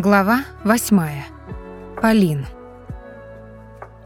Глава восьмая. Полин.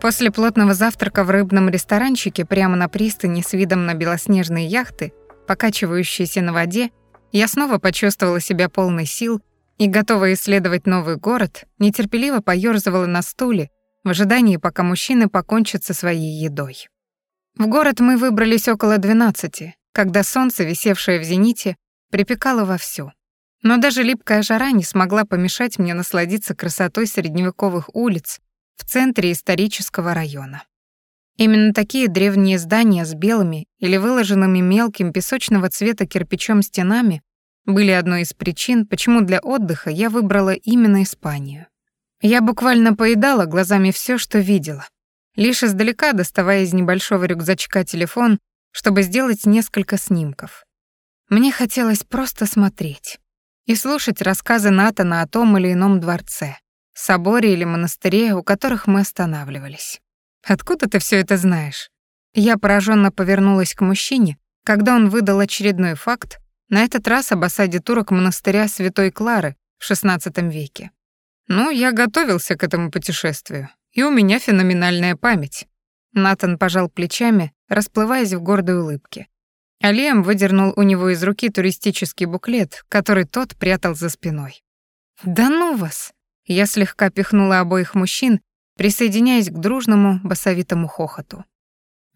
После плотного завтрака в рыбном ресторанчике прямо на пристани с видом на белоснежные яхты, покачивающиеся на воде, я снова почувствовала себя полной сил и, готовая исследовать новый город, нетерпеливо поёрзывала на стуле в ожидании, пока мужчины покончат со своей едой. В город мы выбрались около двенадцати, когда солнце, висевшее в зените, припекало вовсю. Но даже липкая жара не смогла помешать мне насладиться красотой средневековых улиц в центре исторического района. Именно такие древние здания с белыми или выложенными мелким песочного цвета кирпичом стенами были одной из причин, почему для отдыха я выбрала именно Испанию. Я буквально поедала глазами все, что видела, лишь издалека доставая из небольшого рюкзачка телефон, чтобы сделать несколько снимков. Мне хотелось просто смотреть и слушать рассказы Натана о том или ином дворце, соборе или монастыре, у которых мы останавливались. «Откуда ты все это знаешь?» Я пораженно повернулась к мужчине, когда он выдал очередной факт, на этот раз об осаде турок монастыря Святой Клары в XVI веке. «Ну, я готовился к этому путешествию, и у меня феноменальная память». Натан пожал плечами, расплываясь в гордой улыбке. Алиам выдернул у него из руки туристический буклет, который тот прятал за спиной. «Да ну вас!» Я слегка пихнула обоих мужчин, присоединяясь к дружному басовитому хохоту.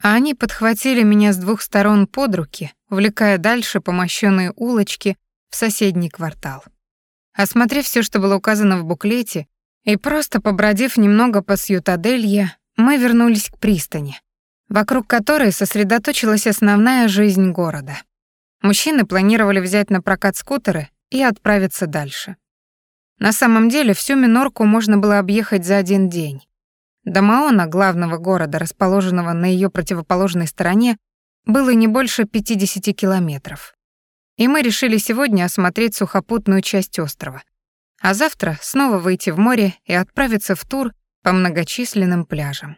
А они подхватили меня с двух сторон под руки, увлекая дальше по мощённой улочке в соседний квартал. Осмотрев все, что было указано в буклете, и просто побродив немного по Сьютаделье, мы вернулись к пристани, вокруг которой сосредоточилась основная жизнь города. Мужчины планировали взять на прокат скутеры и отправиться дальше. На самом деле всю Минорку можно было объехать за один день. До Маона, главного города, расположенного на ее противоположной стороне, было не больше 50 километров. И мы решили сегодня осмотреть сухопутную часть острова, а завтра снова выйти в море и отправиться в тур по многочисленным пляжам.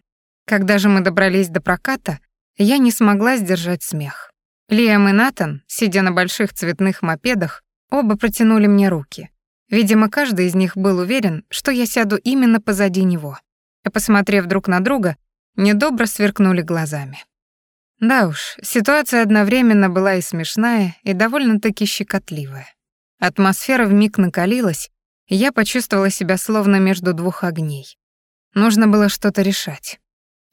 Когда же мы добрались до проката, я не смогла сдержать смех. Лиам и Натан, сидя на больших цветных мопедах, оба протянули мне руки. Видимо, каждый из них был уверен, что я сяду именно позади него. И, посмотрев друг на друга, недобро сверкнули глазами. Да уж, ситуация одновременно была и смешная, и довольно-таки щекотливая. Атмосфера вмиг накалилась, и я почувствовала себя словно между двух огней. Нужно было что-то решать.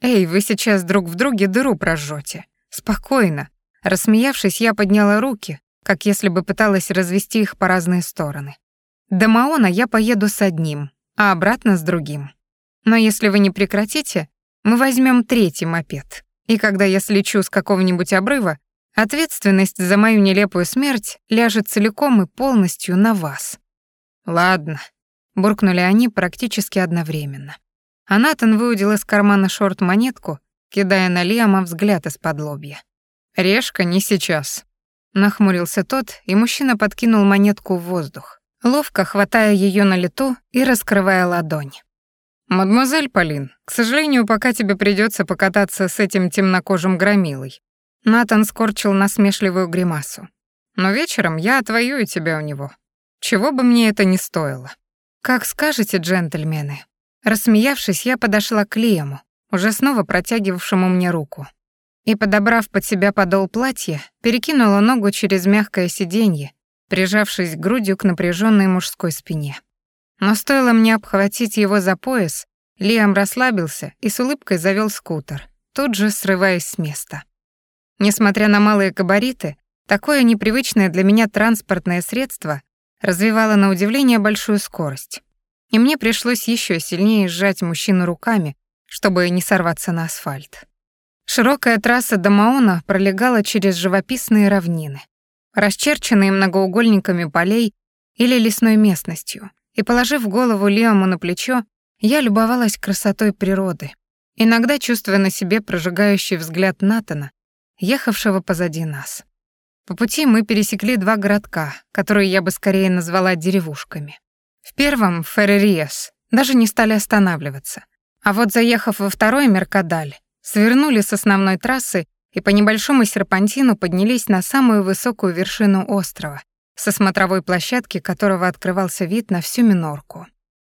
«Эй, вы сейчас друг в друге дыру прожжете. Спокойно». Рассмеявшись, я подняла руки, как если бы пыталась развести их по разные стороны. До Маона я поеду с одним, а обратно с другим. Но если вы не прекратите, мы возьмем третий мопед. И когда я слечу с какого-нибудь обрыва, ответственность за мою нелепую смерть ляжет целиком и полностью на вас. Ладно, буркнули они практически одновременно. А Натан выудил из кармана шорт монетку, кидая на Лиама взгляд из-под лобья. «Решка не сейчас», — нахмурился тот, и мужчина подкинул монетку в воздух, ловко хватая ее на лету и раскрывая ладонь. «Мадемуазель Полин, к сожалению, пока тебе придется покататься с этим темнокожим громилой». Натан скорчил насмешливую гримасу. «Но вечером я отвоюю тебя у него. Чего бы мне это ни стоило». «Как скажете, джентльмены», Рассмеявшись, я подошла к Лиаму, уже снова протягивавшему мне руку. И, подобрав под себя подол платья, перекинула ногу через мягкое сиденье, прижавшись грудью к напряженной мужской спине. Но стоило мне обхватить его за пояс, Лиам расслабился и с улыбкой завел скутер, тут же срываясь с места. Несмотря на малые габариты, такое непривычное для меня транспортное средство развивало на удивление большую скорость и мне пришлось еще сильнее сжать мужчину руками, чтобы не сорваться на асфальт. Широкая трасса до Маона пролегала через живописные равнины, расчерченные многоугольниками полей или лесной местностью, и, положив голову Лиаму на плечо, я любовалась красотой природы, иногда чувствуя на себе прожигающий взгляд Натана, ехавшего позади нас. По пути мы пересекли два городка, которые я бы скорее назвала деревушками. В первом, Феррериес, даже не стали останавливаться. А вот заехав во второй Меркадаль, свернули с основной трассы и по небольшому серпантину поднялись на самую высокую вершину острова, со смотровой площадки которого открывался вид на всю Минорку.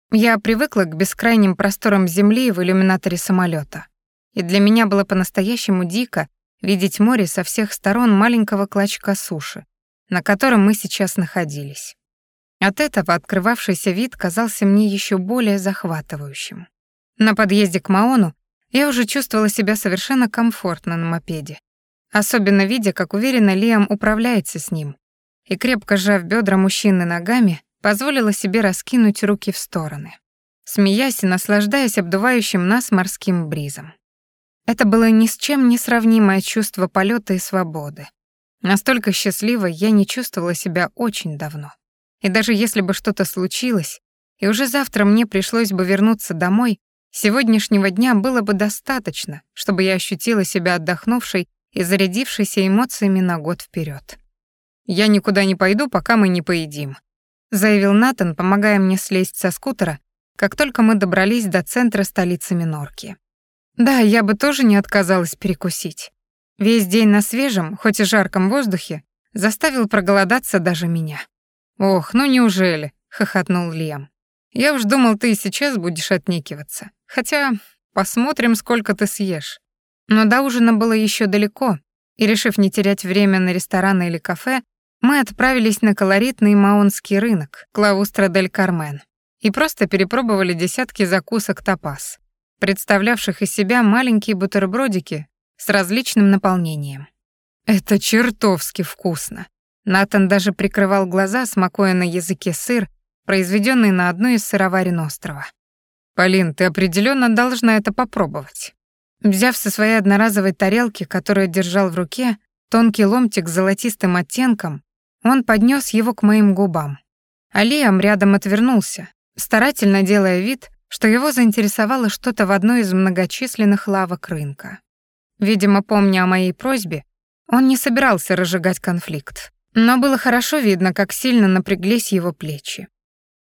Я привыкла к бескрайним просторам Земли в иллюминаторе самолета, и для меня было по-настоящему дико видеть море со всех сторон маленького клочка суши, на котором мы сейчас находились. От этого открывавшийся вид казался мне еще более захватывающим. На подъезде к Маону я уже чувствовала себя совершенно комфортно на мопеде, особенно видя, как уверенно Лиам управляется с ним, и крепко сжав бедра мужчины ногами, позволила себе раскинуть руки в стороны, смеясь и наслаждаясь обдувающим нас морским бризом. Это было ни с чем не сравнимое чувство полета и свободы. Настолько счастливой я не чувствовала себя очень давно. И даже если бы что-то случилось, и уже завтра мне пришлось бы вернуться домой, сегодняшнего дня было бы достаточно, чтобы я ощутила себя отдохнувшей и зарядившейся эмоциями на год вперед. «Я никуда не пойду, пока мы не поедим», заявил Натан, помогая мне слезть со скутера, как только мы добрались до центра столицы Минорки. Да, я бы тоже не отказалась перекусить. Весь день на свежем, хоть и жарком воздухе, заставил проголодаться даже меня. «Ох, ну неужели?» — хохотнул Лиам. «Я уж думал, ты и сейчас будешь отнекиваться. Хотя посмотрим, сколько ты съешь». Но до ужина было еще далеко, и, решив не терять время на рестораны или кафе, мы отправились на колоритный маонский рынок Клаустро дель Кармен и просто перепробовали десятки закусок тапас, представлявших из себя маленькие бутербродики с различным наполнением. Это чертовски вкусно. Натан даже прикрывал глаза, смакуя на языке сыр, произведенный на одной из сыроварен острова. «Полин, ты определенно должна это попробовать». Взяв со своей одноразовой тарелки, которую держал в руке, тонкий ломтик с золотистым оттенком, он поднес его к моим губам. Алиам рядом отвернулся, старательно делая вид, что его заинтересовало что-то в одной из многочисленных лавок рынка. Видимо, помня о моей просьбе, он не собирался разжигать конфликт. Но было хорошо видно, как сильно напряглись его плечи.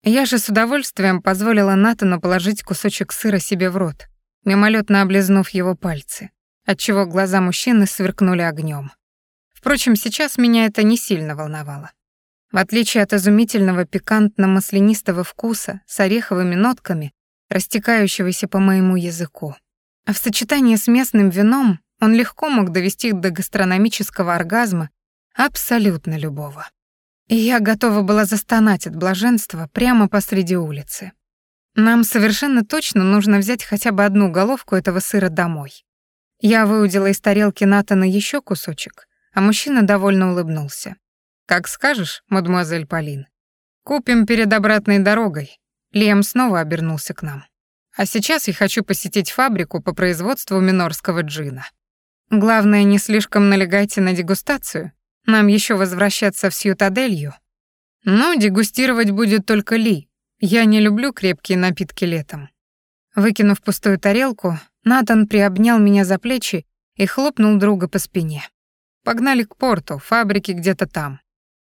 Я же с удовольствием позволила Натану положить кусочек сыра себе в рот, мимолетно облизнув его пальцы, отчего глаза мужчины сверкнули огнем. Впрочем, сейчас меня это не сильно волновало. В отличие от изумительного пикантно-маслянистого вкуса с ореховыми нотками, растекающегося по моему языку. А в сочетании с местным вином он легко мог довести до гастрономического оргазма абсолютно любого. И я готова была застонать от блаженства прямо посреди улицы. Нам совершенно точно нужно взять хотя бы одну головку этого сыра домой. Я выудила из тарелки Натана еще кусочек, а мужчина довольно улыбнулся. «Как скажешь, мадемуазель Полин. Купим перед обратной дорогой». Лем снова обернулся к нам. «А сейчас я хочу посетить фабрику по производству минорского джина. Главное, не слишком налегайте на дегустацию. Нам еще возвращаться в Сьютаделью. Ну, дегустировать будет только Ли. Я не люблю крепкие напитки летом». Выкинув пустую тарелку, Натан приобнял меня за плечи и хлопнул друга по спине. Погнали к порту, фабрики где-то там.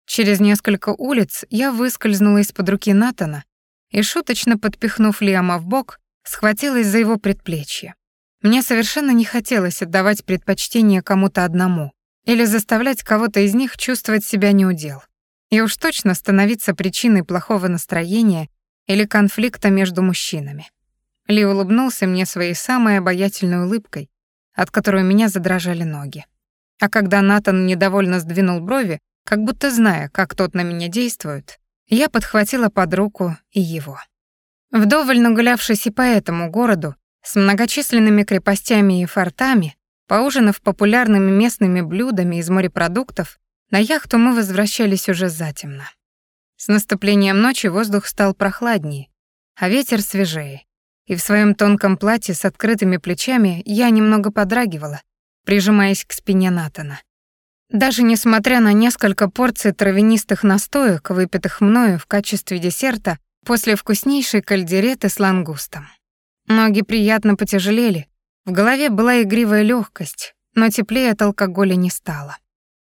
Через несколько улиц я выскользнула из-под руки Натана и, шуточно подпихнув Лиама в бок, схватилась за его предплечье. Мне совершенно не хотелось отдавать предпочтение кому-то одному или заставлять кого-то из них чувствовать себя неудел. И уж точно становиться причиной плохого настроения или конфликта между мужчинами. Ли улыбнулся мне своей самой обаятельной улыбкой, от которой у меня задрожали ноги. А когда Натан недовольно сдвинул брови, как будто зная, как тот на меня действует, я подхватила под руку и его. Вдоволь нагулявшись и по этому городу, с многочисленными крепостями и фортами, поужинав популярными местными блюдами из морепродуктов, на яхту мы возвращались уже затемно. С наступлением ночи воздух стал прохладнее, а ветер свежее. И в своем тонком платье с открытыми плечами я немного подрагивала, прижимаясь к спине Натана. Даже несмотря на несколько порций травянистых настоек, выпитых мною в качестве десерта после вкуснейшей кальдереты с лангустом. Ноги приятно потяжелели, в голове была игривая легкость, но теплее от алкоголя не стало.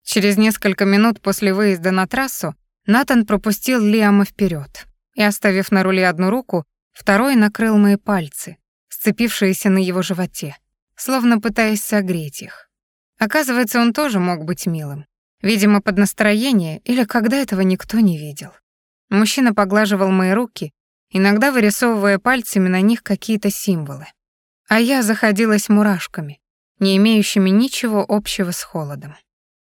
Через несколько минут после выезда на трассу Натан пропустил Лиама вперед и, оставив на руле одну руку, второй накрыл мои пальцы, сцепившиеся на его животе словно пытаясь согреть их. Оказывается, он тоже мог быть милым. Видимо, под настроение или когда этого никто не видел. Мужчина поглаживал мои руки, иногда вырисовывая пальцами на них какие-то символы. А я заходилась мурашками, не имеющими ничего общего с холодом.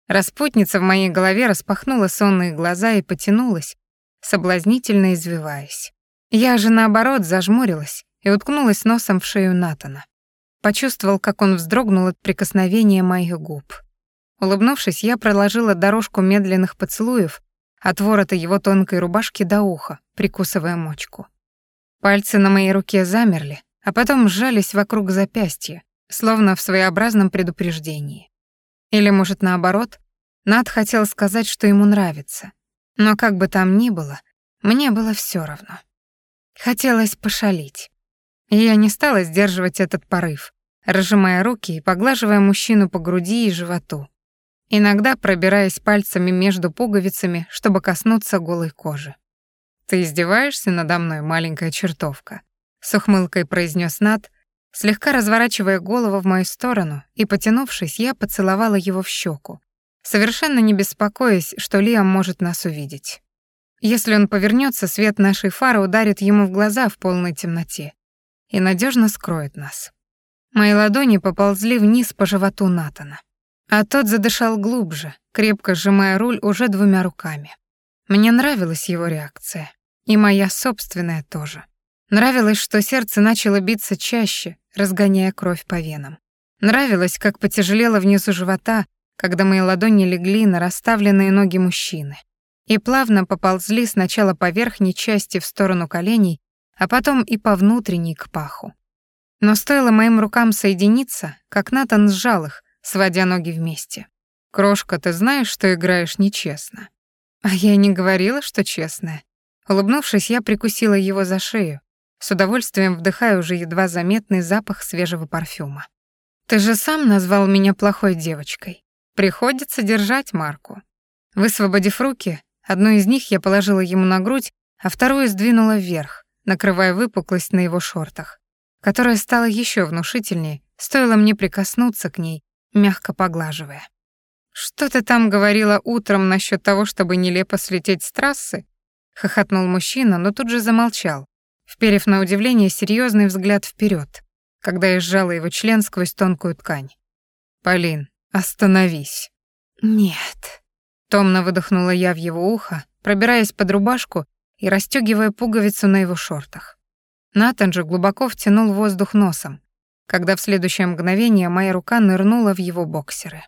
Распутница в моей голове распахнула сонные глаза и потянулась, соблазнительно извиваясь. Я же, наоборот, зажмурилась и уткнулась носом в шею Натана. Почувствовал, как он вздрогнул от прикосновения моих губ. Улыбнувшись, я проложила дорожку медленных поцелуев от ворота его тонкой рубашки до уха, прикусывая мочку. Пальцы на моей руке замерли, а потом сжались вокруг запястья, словно в своеобразном предупреждении. Или, может, наоборот, Над хотел сказать, что ему нравится. Но как бы там ни было, мне было все равно. Хотелось пошалить. И я не стала сдерживать этот порыв, разжимая руки и поглаживая мужчину по груди и животу, иногда пробираясь пальцами между пуговицами, чтобы коснуться голой кожи. «Ты издеваешься надо мной, маленькая чертовка?» — с ухмылкой произнес Над, слегка разворачивая голову в мою сторону, и, потянувшись, я поцеловала его в щеку, совершенно не беспокоясь, что Лиам может нас увидеть. Если он повернется, свет нашей фары ударит ему в глаза в полной темноте и надежно скроет нас. Мои ладони поползли вниз по животу Натана. А тот задышал глубже, крепко сжимая руль уже двумя руками. Мне нравилась его реакция. И моя собственная тоже. Нравилось, что сердце начало биться чаще, разгоняя кровь по венам. Нравилось, как потяжелело внизу живота, когда мои ладони легли на расставленные ноги мужчины и плавно поползли сначала по верхней части в сторону коленей, а потом и по внутренней к паху. Но стоило моим рукам соединиться, как Натан сжал их, сводя ноги вместе. «Крошка, ты знаешь, что играешь нечестно?» «А я не говорила, что честная». Улыбнувшись, я прикусила его за шею, с удовольствием вдыхая уже едва заметный запах свежего парфюма. «Ты же сам назвал меня плохой девочкой. Приходится держать марку». Высвободив руки, одну из них я положила ему на грудь, а вторую сдвинула вверх, накрывая выпуклость на его шортах, которая стала еще внушительнее, стоило мне прикоснуться к ней мягко поглаживая. «Что ты там говорила утром насчет того, чтобы нелепо слететь с трассы?» — хохотнул мужчина, но тут же замолчал, вперев на удивление серьезный взгляд вперед, когда я сжала его член сквозь тонкую ткань. «Полин, остановись». «Нет», — томно выдохнула я в его ухо, пробираясь под рубашку и расстёгивая пуговицу на его шортах. Натан же глубоко втянул воздух носом, когда в следующее мгновение моя рука нырнула в его боксеры.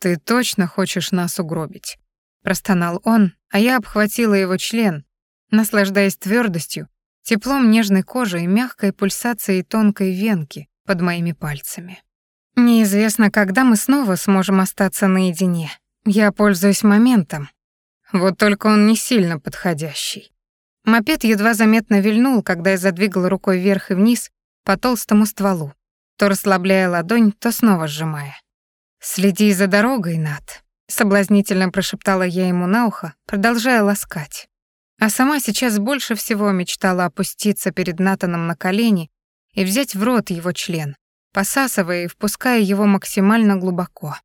«Ты точно хочешь нас угробить?» Простонал он, а я обхватила его член, наслаждаясь твердостью, теплом нежной кожи и мягкой пульсацией тонкой венки под моими пальцами. Неизвестно, когда мы снова сможем остаться наедине. Я пользуюсь моментом. Вот только он не сильно подходящий. Мопед едва заметно вильнул, когда я задвигала рукой вверх и вниз по толстому стволу то расслабляя ладонь, то снова сжимая. «Следи за дорогой, Над», — соблазнительно прошептала я ему на ухо, продолжая ласкать. А сама сейчас больше всего мечтала опуститься перед Натаном на колени и взять в рот его член, посасывая и впуская его максимально глубоко,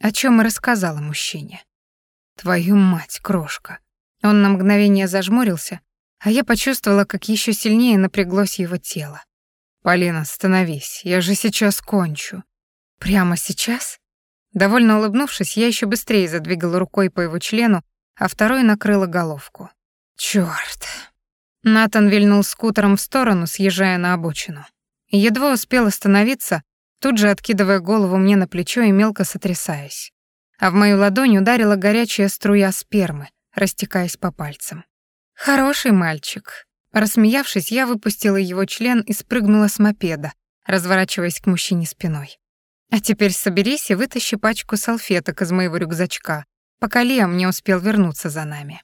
о чем и рассказала мужчине. «Твою мать, крошка!» Он на мгновение зажмурился, а я почувствовала, как еще сильнее напряглось его тело. «Полина, остановись, я же сейчас кончу». «Прямо сейчас?» Довольно улыбнувшись, я еще быстрее задвигала рукой по его члену, а второй накрыла головку. «Чёрт!» Натан вильнул скутером в сторону, съезжая на обочину. Едва успел остановиться, тут же откидывая голову мне на плечо и мелко сотрясаясь. А в мою ладонь ударила горячая струя спермы, растекаясь по пальцам. «Хороший мальчик», Рассмеявшись, я выпустила его член и спрыгнула с мопеда, разворачиваясь к мужчине спиной. «А теперь соберись и вытащи пачку салфеток из моего рюкзачка, пока Лиам не успел вернуться за нами».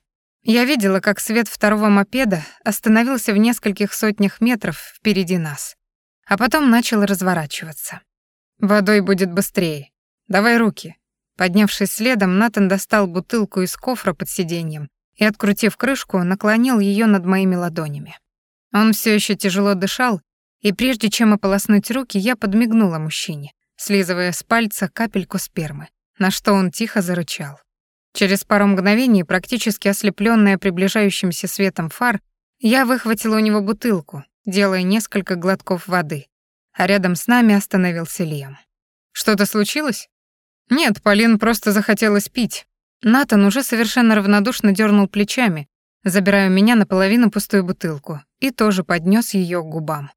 Я видела, как свет второго мопеда остановился в нескольких сотнях метров впереди нас, а потом начал разворачиваться. «Водой будет быстрее. Давай руки». Поднявшись следом, Натан достал бутылку из кофра под сиденьем и, открутив крышку, наклонил ее над моими ладонями. Он все еще тяжело дышал, и прежде чем ополоснуть руки, я подмигнула мужчине, слизывая с пальца капельку спермы, на что он тихо зарычал. Через пару мгновений, практически ослепленная приближающимся светом фар, Я выхватила у него бутылку, делая несколько глотков воды, а рядом с нами остановился Лиам. «Что-то случилось?» «Нет, Полин просто захотелось пить». Натан уже совершенно равнодушно дернул плечами, забирая у меня наполовину пустую бутылку, и тоже поднес ее к губам.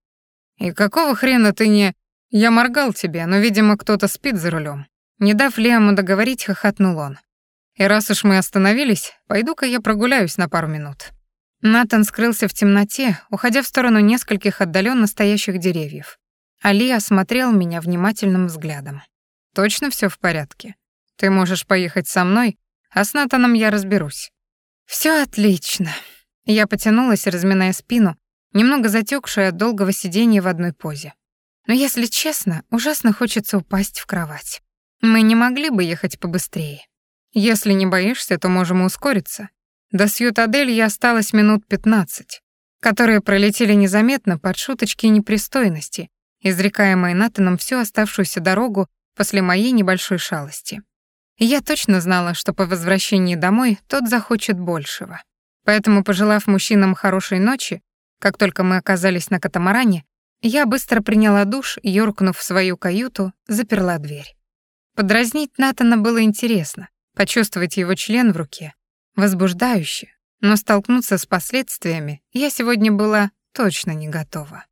«И какого хрена ты не...» «Я моргал тебе, но, видимо, кто-то спит за рулем. Не дав Лиаму договорить, хохотнул он. «И раз уж мы остановились, пойду-ка я прогуляюсь на пару минут». Натан скрылся в темноте, уходя в сторону нескольких отдаленно стоящих деревьев. Али осмотрел меня внимательным взглядом. «Точно все в порядке? Ты можешь поехать со мной, а с Натаном я разберусь». Все отлично». Я потянулась, разминая спину, немного затекшая от долгого сидения в одной позе. Но, если честно, ужасно хочется упасть в кровать. Мы не могли бы ехать побыстрее. Если не боишься, то можем ускориться. До Сьютадель я осталось минут пятнадцать, которые пролетели незаметно под шуточки и непристойности, изрекаемые Натаном всю оставшуюся дорогу после моей небольшой шалости. И я точно знала, что по возвращении домой тот захочет большего. Поэтому, пожелав мужчинам хорошей ночи, как только мы оказались на катамаране, я быстро приняла душ юркнув в свою каюту, заперла дверь. Подразнить Натана было интересно, почувствовать его член в руке, возбуждающе, но столкнуться с последствиями я сегодня была точно не готова.